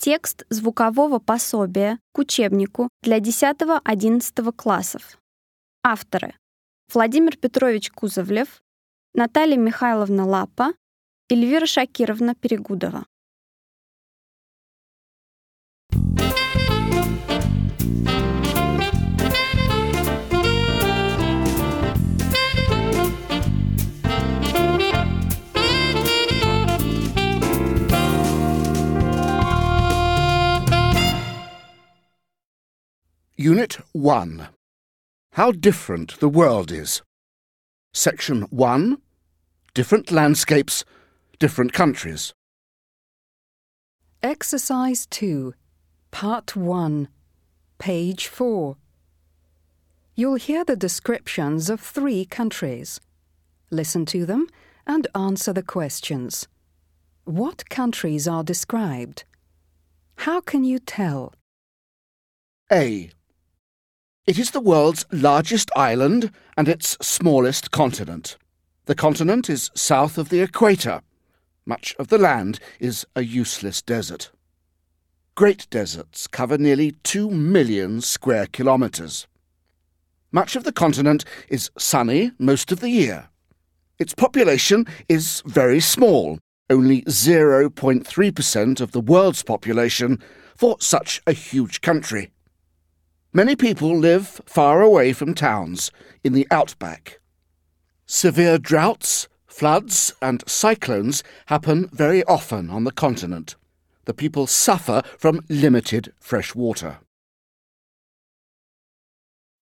Текст звукового пособия к учебнику для 10-11 классов. Авторы. Владимир Петрович Кузовлев, Наталья Михайловна Лапа, Эльвира Шакировна Перегудова. Unit 1 How different the world is. Section 1 Different landscapes, different countries. Exercise 2, Part 1, page 4. You'll hear the descriptions of three countries. Listen to them and answer the questions. What countries are described? How can you tell? A. It is the world's largest island and its smallest continent. The continent is south of the equator. Much of the land is a useless desert. Great deserts cover nearly two million square kilometres. Much of the continent is sunny most of the year. Its population is very small, only 0.3% of the world's population for such a huge country. Many people live far away from towns, in the outback. Severe droughts, floods, and cyclones happen very often on the continent. The people suffer from limited fresh water.